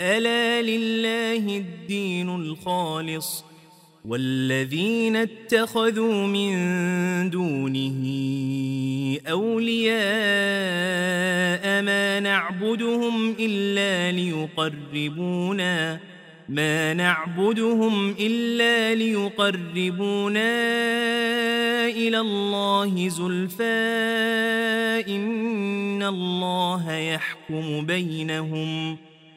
ألا لله الدين الخالص والذين اتخذوا من دونه أولياء ما نعبدهم إلا ليقربونا ما نعبدهم إلا ليقربونا إلى الله زلفى إن الله يحكم بينهم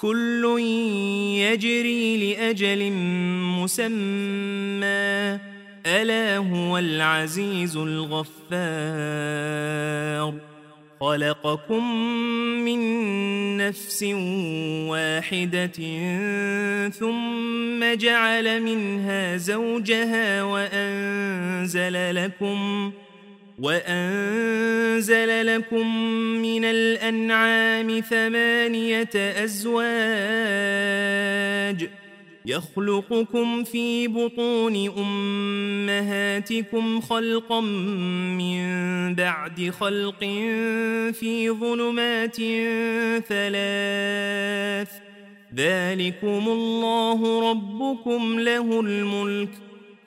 كل يجري لأجل مسمى. ألا هو العزيز الغفار. خلقكم من نفس واحدة ثم جعل منها زوجها وأنزل لكم وأنزل لكم من الأنعام ثمانية أزواج يخلقكم في بطون أمهاتكم خلقا من بعد خلق في ظلمات ثلاث ذلكم الله ربكم له الملك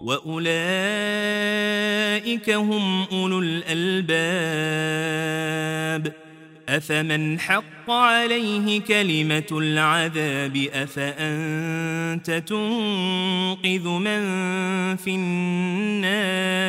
وأولئك هم أولو الألباب أفمن حق عليه كلمة العذاب أفأنت تنقذ من في النار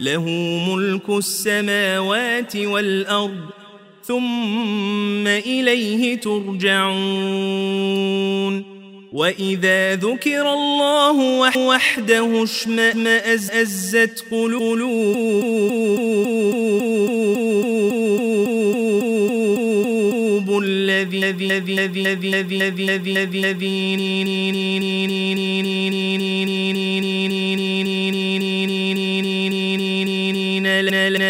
له ملك السماوات والأرض ثم إليه ترجعون. وإذا ذكر الله وحده اشمأزت قلوب الذي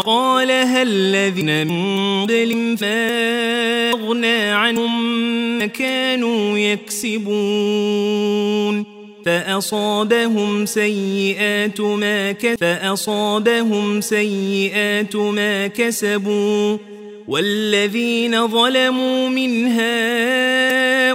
قال هل الذين من قبل فأغنى عنهم ما كانوا يكسبون. فأصابهم سيئات ما فأصابهم سيئات ما كسبوا. والذين ظلموا من هؤلاء